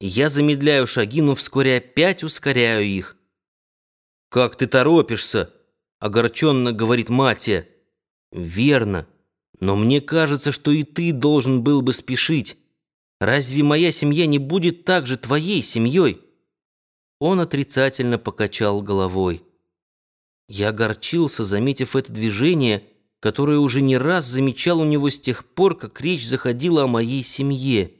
Я замедляю шаги, но вскоре опять ускоряю их. «Как ты торопишься?» — огорченно говорит Матия. «Верно, но мне кажется, что и ты должен был бы спешить. Разве моя семья не будет также твоей семьей?» Он отрицательно покачал головой. Я огорчился, заметив это движение, которое уже не раз замечал у него с тех пор, как речь заходила о моей семье.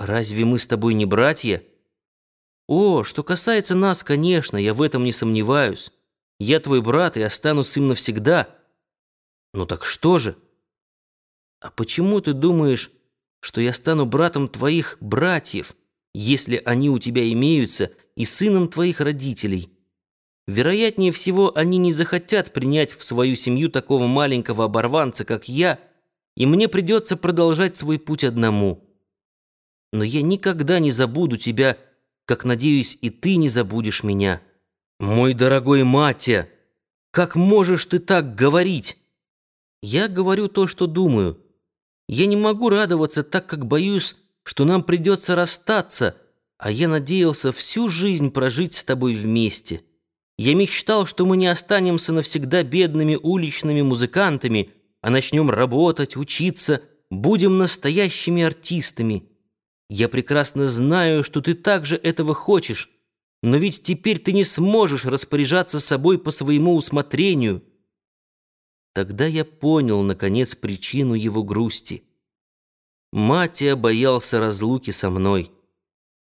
«Разве мы с тобой не братья?» «О, что касается нас, конечно, я в этом не сомневаюсь. Я твой брат и останусь им навсегда. Ну так что же? А почему ты думаешь, что я стану братом твоих братьев, если они у тебя имеются, и сыном твоих родителей?» Вероятнее всего, они не захотят принять в свою семью такого маленького оборванца, как я, и мне придется продолжать свой путь одному. Но я никогда не забуду тебя, как, надеюсь, и ты не забудешь меня. Мой дорогой Матя, как можешь ты так говорить? Я говорю то, что думаю. Я не могу радоваться, так как боюсь, что нам придется расстаться, а я надеялся всю жизнь прожить с тобой вместе». Я мечтал, что мы не останемся навсегда бедными уличными музыкантами, а начнем работать, учиться, будем настоящими артистами. Я прекрасно знаю, что ты также этого хочешь, но ведь теперь ты не сможешь распоряжаться собой по своему усмотрению. Тогда я понял, наконец, причину его грусти. Матия боялся разлуки со мной.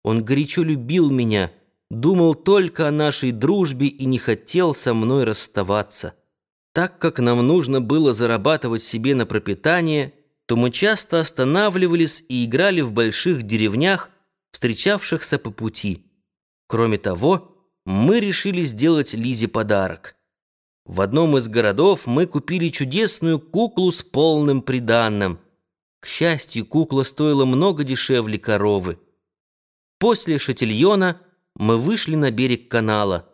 Он горячо любил меня — думал только о нашей дружбе и не хотел со мной расставаться. Так как нам нужно было зарабатывать себе на пропитание, то мы часто останавливались и играли в больших деревнях, встречавшихся по пути. Кроме того, мы решили сделать Лизе подарок. В одном из городов мы купили чудесную куклу с полным приданным. К счастью, кукла стоила много дешевле коровы. После шатильона – мы вышли на берег канала.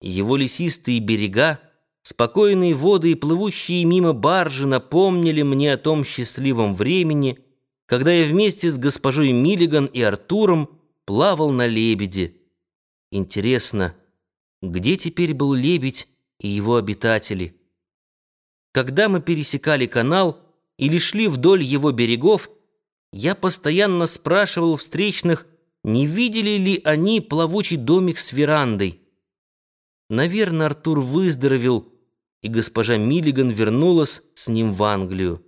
Его лесистые берега, спокойные воды и плывущие мимо баржи напомнили мне о том счастливом времени, когда я вместе с госпожой Миллиган и Артуром плавал на лебеде. Интересно, где теперь был лебедь и его обитатели? Когда мы пересекали канал или шли вдоль его берегов, я постоянно спрашивал встречных, не видели ли они плавучий домик с верандой. Наверное, Артур выздоровел, и госпожа Миллиган вернулась с ним в Англию.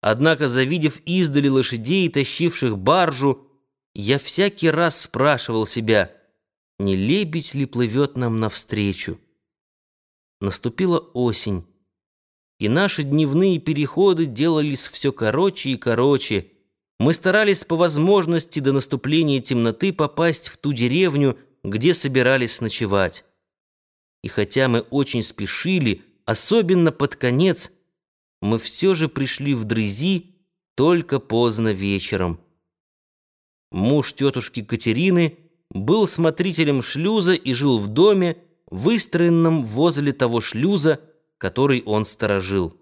Однако, завидев издали лошадей, тащивших баржу, я всякий раз спрашивал себя, не лебедь ли плывет нам навстречу. Наступила осень, и наши дневные переходы делались все короче и короче, мы старались по возможности до наступления темноты попасть в ту деревню, где собирались ночевать. И хотя мы очень спешили, особенно под конец, мы все же пришли в Дрызи только поздно вечером. Муж тетушки Катерины был смотрителем шлюза и жил в доме, выстроенном возле того шлюза, который он сторожил.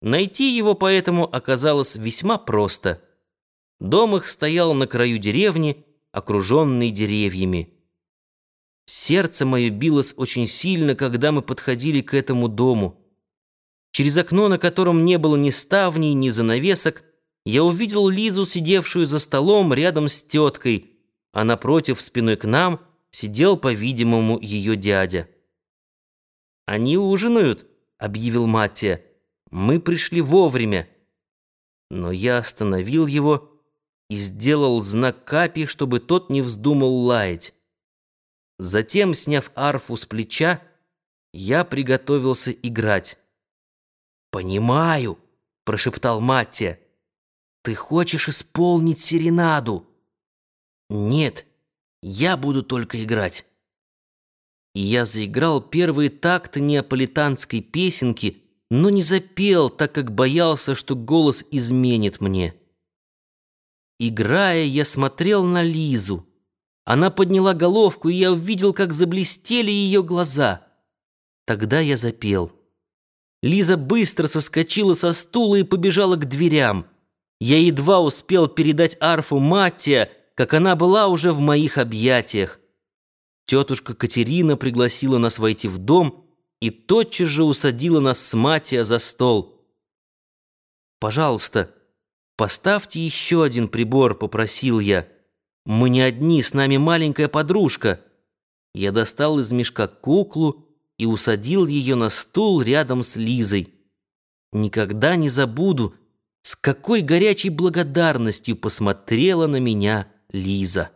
Найти его поэтому оказалось весьма просто — Дом их стоял на краю деревни, окруженный деревьями. Сердце мое билось очень сильно, когда мы подходили к этому дому. Через окно, на котором не было ни ставней, ни занавесок, я увидел Лизу, сидевшую за столом рядом с теткой, а напротив, спиной к нам, сидел, по-видимому, ее дядя. «Они ужинают», — объявил Маттия. «Мы пришли вовремя». Но я остановил его и сделал знак Капи, чтобы тот не вздумал лаять. Затем, сняв арфу с плеча, я приготовился играть. «Понимаю», — прошептал Маттия. «Ты хочешь исполнить серенаду?» «Нет, я буду только играть». И я заиграл первые такты неаполитанской песенки, но не запел, так как боялся, что голос изменит мне. Играя, я смотрел на Лизу. Она подняла головку, и я увидел, как заблестели ее глаза. Тогда я запел. Лиза быстро соскочила со стула и побежала к дверям. Я едва успел передать арфу Маттия, как она была уже в моих объятиях. Тетушка Катерина пригласила нас войти в дом и тотчас же усадила нас с Матия за стол. «Пожалуйста, поставьте еще один прибор», — попросил я. «Мы не одни, с нами маленькая подружка». Я достал из мешка куклу и усадил ее на стул рядом с Лизой. Никогда не забуду, с какой горячей благодарностью посмотрела на меня Лиза.